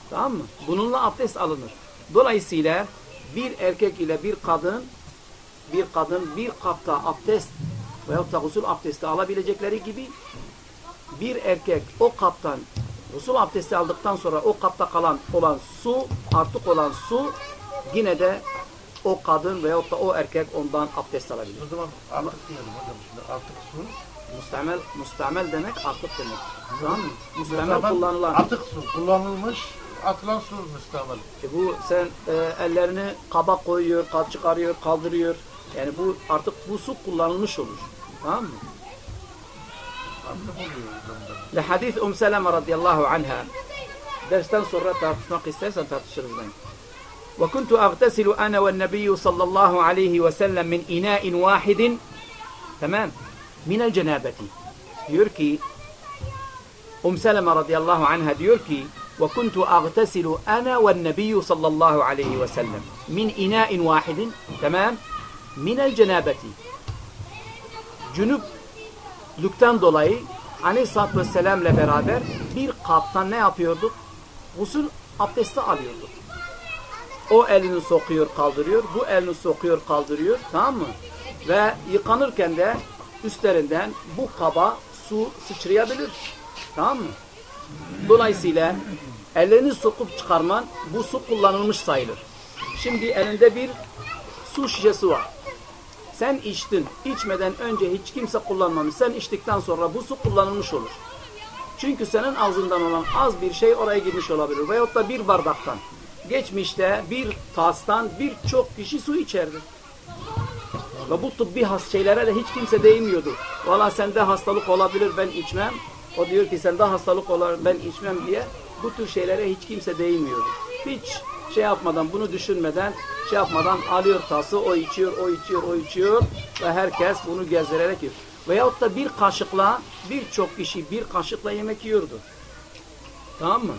Tamam mı? Bununla abdest alınır. Dolayısıyla bir erkek ile bir kadın bir kadın bir kapta abdest veyahut da gusül abdesti alabilecekleri gibi bir erkek o kaptan gusül abdesti aldıktan sonra o kapta kalan olan su artık olan su yine de o kadın veyahut da o erkek ondan abdest alabilir. O zaman artık diyelim hocam. Şimdi artık su. Mustamel, mustamel demek artık demek. Tamam mı? Mustamel kullanılan. Atık su. Kullanılmış atılan su müstamel. E bu sen e, ellerini kaba koyuyor, çıkarıyor, kaldırıyor. Yani bu artık bu su kullanılmış olur. Tamam mı? لحديث أم سلمة رضي الله عنها. درستان تنصر تنقي سيسا وكنت أغتسل أنا والنبي صلى الله عليه وسلم من إناء واحد. تمام؟ من الجنابة. يركي. أم سلمة رضي الله عنها يركي. وكنت أغتسل أنا والنبي صلى الله عليه وسلم من إناء واحد. تمام؟ من الجنابة. جنوب Cünüplükten dolayı Aleyhisselatü Vesselam'la beraber bir kaptan ne yapıyorduk? Gusül abdesti alıyorduk. O elini sokuyor kaldırıyor, bu elini sokuyor kaldırıyor tamam mı? Ve yıkanırken de üstlerinden bu kaba su sıçrayabilir. Tamam mı? Dolayısıyla ellerini sokup çıkarman bu su kullanılmış sayılır. Şimdi elinde bir su şişesi var. Sen içtin. İçmeden önce hiç kimse kullanmamış. Sen içtikten sonra bu su kullanılmış olur. Çünkü senin ağzından olan az bir şey oraya girmiş olabilir. Veyahut da bir bardaktan. Geçmişte bir tastan birçok kişi su içerdi. Ve bu tıbbi has şeylere de hiç kimse değmiyordu. Valla sende hastalık olabilir ben içmem. O diyor ki sende hastalık olabilir ben içmem diye. Bu tür şeylere hiç kimse değmiyordu. Hiç şey yapmadan bunu düşünmeden şey yapmadan alıyor tası o içiyor o içiyor o içiyor ve herkes bunu gezdirerek yiyor. Veyahut da bir kaşıkla birçok kişi bir kaşıkla yemek yiyordu. Tamam mı?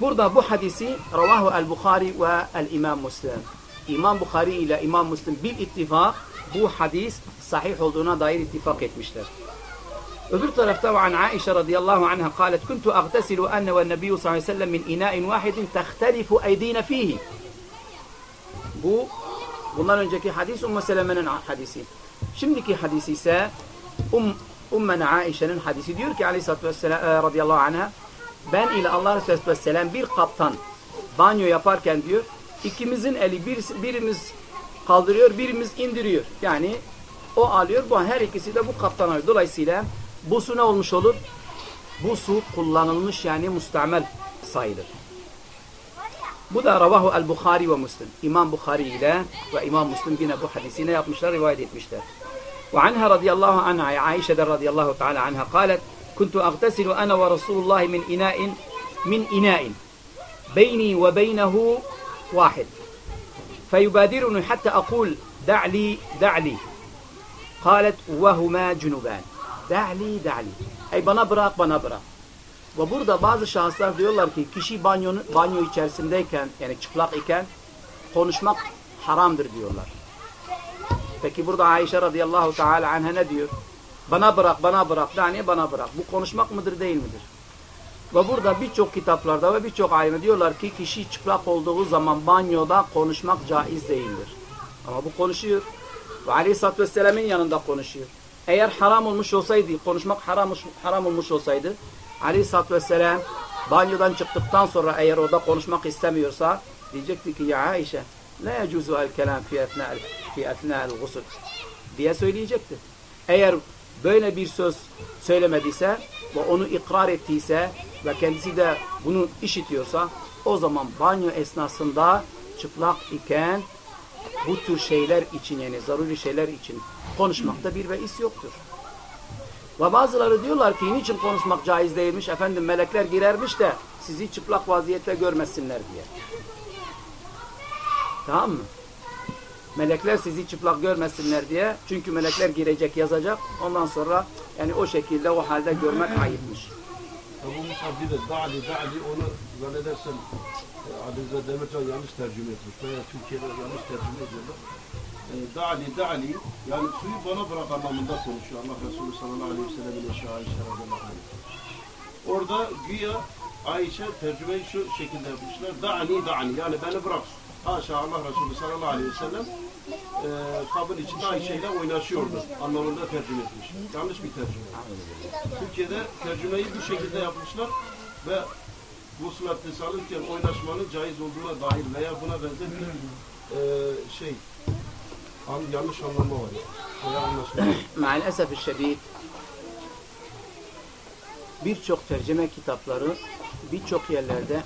Burada bu hadisi Ravahu el-Bukhari ve el-İmam Müslim. İmam Bukhari ile İmam Müslim bil ittifak bu hadis sahih olduğuna dair ittifak etmişler. Öbür tarafta ve an Aişe radıyallahu anha قالت كنت أغتسل أنا والنبي صلى الله عليه وسلم من إناء واحد تختلف أيدينا فيه. Bu bundan önceki hadis Ümmü Seleme'nin hadisi. Şimdiki hadis ise Um Ummen Aişe'nin hadisi diyor ki Aleyhisselatü Vesselam e, radıyallahu anha ben ile Allah Resulü Vesselam bir kaptan banyo yaparken diyor ikimizin eli bir, birimiz kaldırıyor birimiz indiriyor. Yani o alıyor bu her ikisi de bu kaptan alıyor. Dolayısıyla bu su ne olmuş olur? Bu su kullanılmış yani mustamel sayılır. Bu da Ravahu el-Bukhari ve Müslim. İmam Bukhari ile ve İmam Müslim yine bu hadisi ne yapmışlar? Rivayet etmişler. رضي الله عنها عائشة رضي الله تعالى عنها قالت كنت أغتسل أنا ورسول الله من إناء من إناء بيني وبينه واحد فيبادرني حتى أقول دع لي دع لي قالت وهما جنوبان Da'li da'li. Ey bana bırak bana bırak. Ve burada bazı şahıslar diyorlar ki kişi banyonun, banyo içerisindeyken yani çıplak iken konuşmak haramdır diyorlar. Peki burada Ayşe radıyallahu teala anha ne diyor? Bana bırak, bana bırak, yani bana bırak. Bu konuşmak mıdır değil midir? Ve burada birçok kitaplarda ve birçok alimde diyorlar ki kişi çıplak olduğu zaman banyoda konuşmak caiz değildir. Ama bu konuşuyor. Ve aleyhissalatü vesselam'ın yanında konuşuyor. Eğer haram olmuş olsaydı, konuşmak haram, haram olmuş olsaydı aleyhissalatü vesselam banyodan çıktıktan sonra eğer orada konuşmak istemiyorsa diyecekti ki ya Ayşe la yecuzu el kelam fi etna'l fi etna'l gusl diye söyleyecekti. Eğer böyle bir söz söylemediyse ve onu ikrar ettiyse ve kendisi de bunu işitiyorsa o zaman banyo esnasında çıplak iken bu tür şeyler için yani zaruri şeyler için konuşmakta bir beis yoktur. Ve bazıları diyorlar ki niçin konuşmak caiz değilmiş? Efendim melekler girermiş de sizi çıplak vaziyette görmesinler diye. Tamam mı? Melekler sizi çıplak görmesinler diye. Çünkü melekler girecek yazacak. Ondan sonra yani o şekilde o halde görmek ayıpmış. Ebu Musa bir de da'li da'li onu zannedersem e, Adize Demircan yanlış tercüme etmiş veya Türkiye'de yanlış tercüme ediyorlar. E, da'li da'li yani suyu bana bırak anlamında konuşuyor Allah Resulü sallallahu aleyhi ve sellem'in eşi Ayşe radıyallahu. Orada güya Ayşe tercümeyi şu şekilde yapmışlar. Da'ni da'ni yani beni bırak. Haşa Allah Resulü sallallahu aleyhi ve sellem e, kabın içinde Ayşe ile oynaşıyordu anlamında tercüme etmiş. Yanlış bir tercüme. Türkiye'de tercümeyi bu şekilde yapmışlar ve gusül abdesti alırken oynaşmanın caiz olduğuna dair veya buna benzer bir e, şey an, yanlış anlama var. Maalesef şiddet birçok tercüme kitapları birçok yerlerde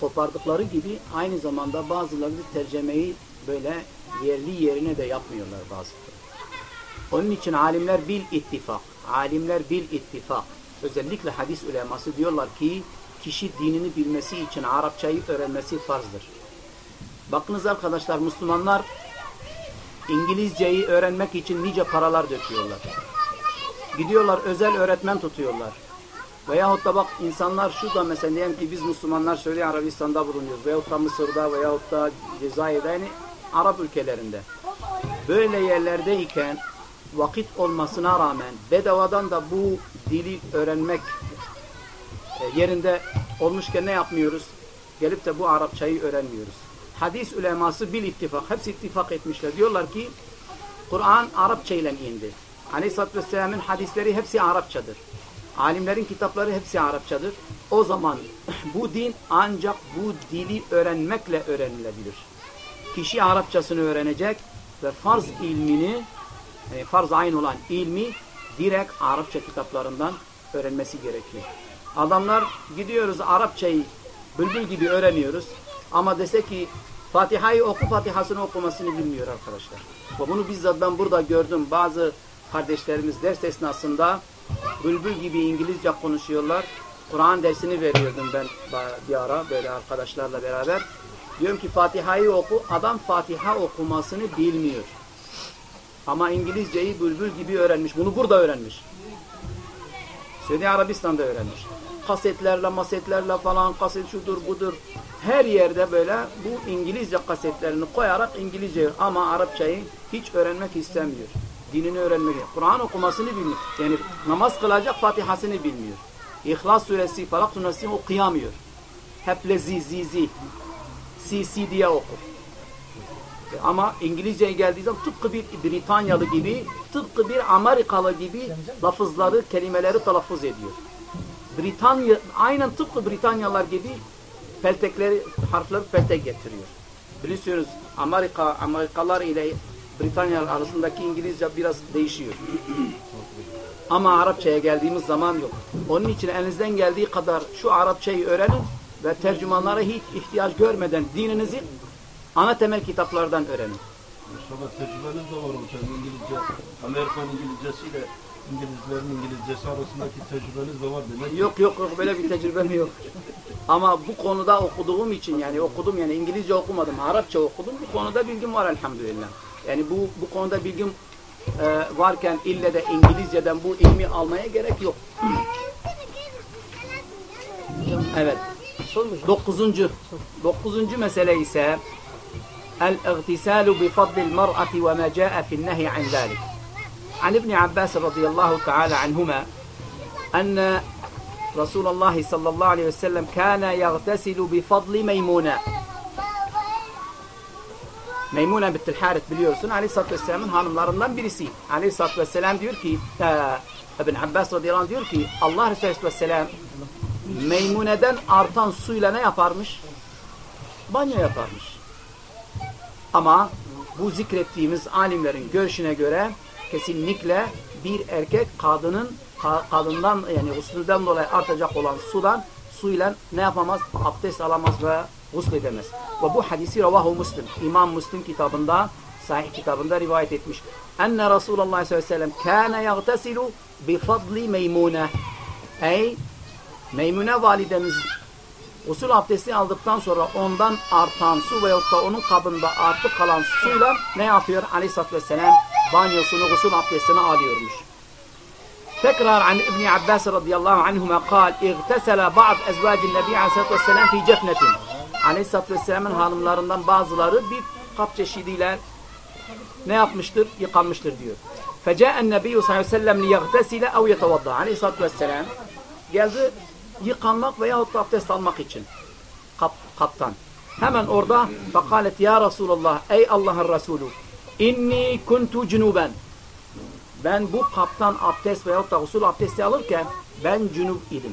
kopardıkları gibi aynı zamanda bazıları da tercümeyi böyle yerli yerine de yapmıyorlar bazıları. Onun için alimler bil ittifak, alimler bil ittifak, özellikle hadis uleması diyorlar ki kişi dinini bilmesi için Arapçayı öğrenmesi farzdır. Bakınız arkadaşlar Müslümanlar İngilizceyi öğrenmek için nice paralar döküyorlar. Gidiyorlar özel öğretmen tutuyorlar. Veyahut da bak insanlar şu da mesela diyelim ki biz Müslümanlar Suudi Arabistan'da bulunuyoruz. Veyahut da Mısır'da veyahut da Cezayir'de yani Arap ülkelerinde. Böyle yerlerdeyken vakit olmasına rağmen bedavadan da bu dili öğrenmek e, yerinde olmuşken ne yapmıyoruz? Gelip de bu Arapçayı öğrenmiyoruz. Hadis uleması bil ittifak. Hepsi ittifak etmişler. Diyorlar ki Kur'an Arapça ile indi. Aleyhisselatü Vesselam'ın hadisleri hepsi Arapçadır. Alimlerin kitapları hepsi Arapçadır. O zaman bu din ancak bu dili öğrenmekle öğrenilebilir. Kişi Arapçasını öğrenecek ve farz ilmini, e, farz ayn olan ilmi direkt Arapça kitaplarından öğrenmesi gerekiyor. Adamlar gidiyoruz Arapçayı bülbül gibi öğreniyoruz ama dese ki Fatiha'yı oku, Fatiha'sını okumasını bilmiyor arkadaşlar. Ve bunu bizzat ben burada gördüm. Bazı kardeşlerimiz ders esnasında bülbül gibi İngilizce konuşuyorlar. Kur'an dersini veriyordum ben bir ara böyle arkadaşlarla beraber. Diyorum ki Fatiha'yı oku. Adam Fatiha okumasını bilmiyor. Ama İngilizceyi bülbül gibi öğrenmiş. Bunu burada öğrenmiş. Suudi Arabistan'da öğrenmiş. Kasetlerle, masetlerle falan, kaset şudur budur. Her yerde böyle bu İngilizce kasetlerini koyarak İngilizce ama Arapçayı hiç öğrenmek istemiyor. Dinini öğrenmek, Kur'an okumasını bilmiyor. Yani namaz kılacak Fatiha'sını bilmiyor. İhlas suresi, Falak suresi okuyamıyor. Hep lezi, zizi, si, si diye okur. Ama İngilizceye geldiği zaman tıpkı bir Britanyalı gibi, tıpkı bir Amerikalı gibi lafızları, kelimeleri telaffuz ediyor. Britanya, aynen tıpkı Britanyalılar gibi peltekleri, harfleri peltek getiriyor. Biliyorsunuz Amerika, Amerikalılar ile Britanya arasındaki İngilizce biraz değişiyor. Ama Arapçaya geldiğimiz zaman yok. Onun için elinizden geldiği kadar şu Arapçayı öğrenin ve tercümanlara hiç ihtiyaç görmeden dininizi ana temel kitaplardan öğrenin. İnşallah tecrübeniz de var hocam. İngilizce, Amerikan İngilizcesiyle İngilizlerin İngilizcesi arasındaki tecrübeniz de var demek. Yok yok yok böyle bir tecrübem yok. Ama bu konuda okuduğum için yani okudum yani İngilizce okumadım, Arapça okudum. Bu konuda bilgim var elhamdülillah. Yani bu bu konuda bilgim e, varken ille de İngilizceden bu ilmi almaya gerek yok. evet. Dokuzuncu. Dokuzuncu mesele ise el-ıgtisalu bi fadlil mar'ati ve ma ca'a fi'n-nehy an zalik. عن ابن عباس رضي الله تعالى عنهما أن رسول الله صلى الله عليه وسلم كان يغتسل بفضل ميمونة Meymune bintel Harith biliyorsun Aleyhisselatü Vesselam'ın hanımlarından birisi. Aleyhisselatü Vesselam diyor ki e, İbn Abbas radıyallahu anh diyor ki Allah Resulü Vesselam Meymune'den artan suyla ne yaparmış? Banyo yaparmış. Ama bu zikrettiğimiz alimlerin görüşüne göre kesinlikle bir erkek kadının ka- kadından yani guslüden dolayı artacak olan sudan suyla ne yapamaz? Abdest alamaz ve gusledemez. Ve bu hadisi Ravahu Müslim. İmam Müslim kitabında sahih kitabında rivayet etmiş. Enne Resulullah sallallahu aleyhi ve sellem kâne yagtesilu bi fadli meymune. Ey Meymune validemiz usul abdesti aldıktan sonra ondan artan su veyahut da onun kabında artık kalan suyla ne yapıyor? Aleyhisselatü Vesselam banyosunu, gusül abdestini alıyormuş. Tekrar an İbn Abbas radıyallahu anhuma kal İgtesele ba'd ezvacin Nebi Aleyhisselatü Vesselam fi cefnetin. Aleyhisselatü Vesselam'ın hanımlarından bazıları bir kap çeşidiyle ne yapmıştır? Yıkanmıştır diyor. Fecaen Nebi sallallahu aleyhi ve sellem liyagtesile ev yetevadda. Aleyhisselatü Vesselam geldi yıkanmak veyahut da abdest almak için kap, kaptan. Hemen orada fakalet ya Resulallah ey Allah'ın Resulü inni kuntu cunuben ben bu kaptan abdest veyahut da usul abdesti alırken ben cünüp idim.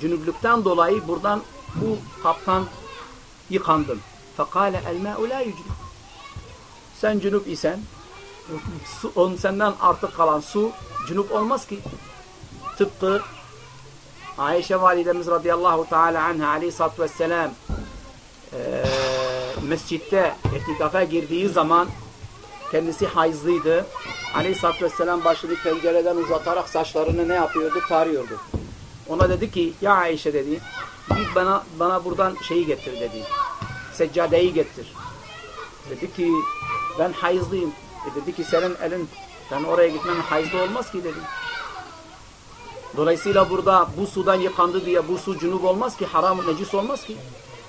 Cünüplükten dolayı buradan bu kaptan yıkandım. Fekale el ma'u la. Sen cünüp isen su, on senden artık kalan su cünüp olmaz ki. Tıpkı Ayşe validemiz radıyallahu teala anha aleyhissalatü vesselam e, mescitte itikafa girdiği zaman kendisi hayızlıydı. Aleyhissalatü vesselam başını pencereden uzatarak saçlarını ne yapıyordu? Tarıyordu. Ona dedi ki ya Ayşe dedi git bana, bana buradan şeyi getir dedi. Seccadeyi getir. Dedi ki ben hayızlıyım. E dedi ki senin elin ben oraya gitmem hayızlı olmaz ki dedi. Dolayısıyla burada bu sudan yıkandı diye bu su cünub olmaz ki, haram, necis olmaz ki.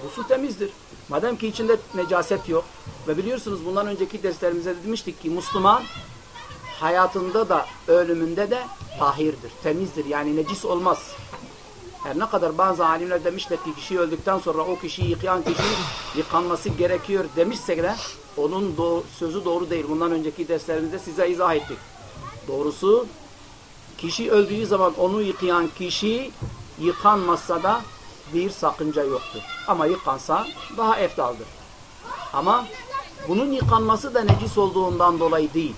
Bu su temizdir. Madem ki içinde necaset yok ve biliyorsunuz bundan önceki derslerimizde demiştik ki Müslüman hayatında da ölümünde de tahirdir, temizdir. Yani necis olmaz. Her ne kadar bazı alimler demişler ki kişi öldükten sonra o kişiyi yıkayan kişi yıkanması gerekiyor demişse de onun doğru, sözü doğru değil. Bundan önceki derslerimizde size izah ettik. Doğrusu kişi öldüğü zaman onu yıkayan kişi yıkanmazsa da bir sakınca yoktur. Ama yıkansa daha eftaldır. Ama bunun yıkanması da necis olduğundan dolayı değil.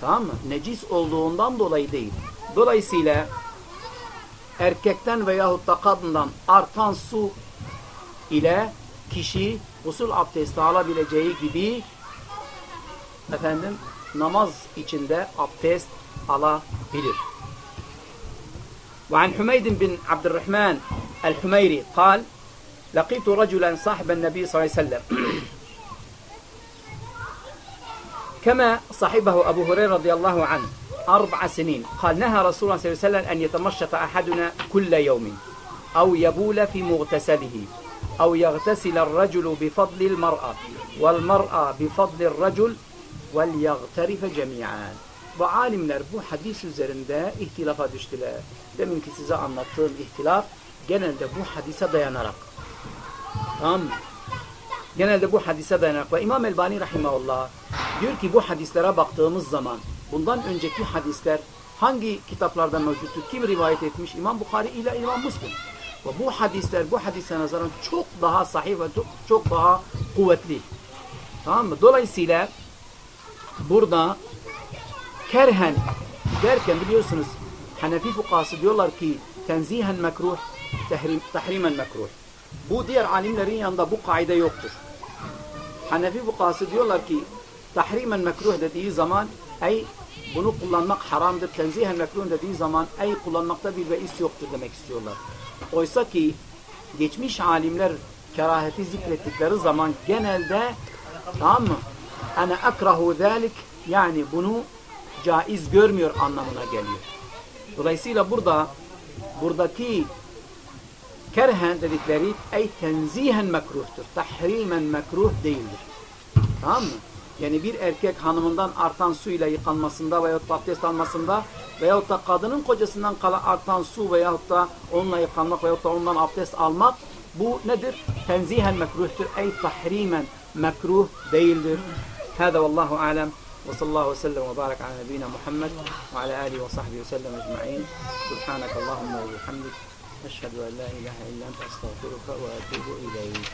Tamam mı? Necis olduğundan dolayı değil. Dolayısıyla erkekten veyahut da kadından artan su ile kişi usul abdesti alabileceği gibi efendim namaz içinde abdest alabilir. وعن حميد بن عبد الرحمن الحميري قال لقيت رجلا صاحب النبي صلى الله عليه وسلم. كما صاحبه أبو هريرة رضي الله عنه أربع سنين. قال نهى رسول الله صلى الله عليه وسلم أن يتمشط أحدنا كل يوم أو يبول في مغتسله أو يغتسل الرجل بفضل المرأة والمرأة بفضل الرجل وَلْيَغْتَرِفَ جَمِيعًا. alimler bu hadis üzerinde ihtilafa düştüler. Deminki size anlattığım ihtilaf genelde bu hadise dayanarak. Tamam mı? Genelde bu hadise dayanarak. Ve İmam Elbani Rahimahullah diyor ki bu hadislere baktığımız zaman bundan önceki hadisler hangi kitaplarda mevcuttur? Kim rivayet etmiş? İmam Bukhari ile İmam Müslim. Ve bu hadisler bu hadise nazaran çok daha sahih ve çok, çok daha kuvvetli. Tamam mı? Dolayısıyla burada kerhen derken biliyorsunuz Hanefi fukası diyorlar ki tenzihen mekruh, tahrim, tahrimen mekruh. Bu diğer alimlerin yanında bu kaide yoktur. Hanefi fukası diyorlar ki tahrimen mekruh dediği zaman ey bunu kullanmak haramdır. Tenzihen mekruh dediği zaman ey kullanmakta bir beis yoktur demek istiyorlar. Oysa ki geçmiş alimler keraheti zikrettikleri zaman genelde tamam mı? Ana akrahu zalik yani bunu caiz görmüyor anlamına geliyor. Dolayısıyla burada buradaki Kerhen dedikleri ey tenzihen mekruhtur. Tahrimen mekruh değildir. Tamam mı? Yani bir erkek hanımından artan su ile yıkanmasında veyahut da abdest almasında veyahut da kadının kocasından kalan artan su veyahut da onunla yıkanmak veyahut da ondan abdest almak bu nedir? Tenzihen mekruhtur. Ey tahrimen mekruh değildir. Hâdâ vallahu alem. وصلى الله وسلم وبارك على نبينا محمد وعلى آله وصحبه وسلم أجمعين. سبحانك اللهم وبحمدك أشهد أن لا إله إلا أنت أستغفرك وأتوب إليك.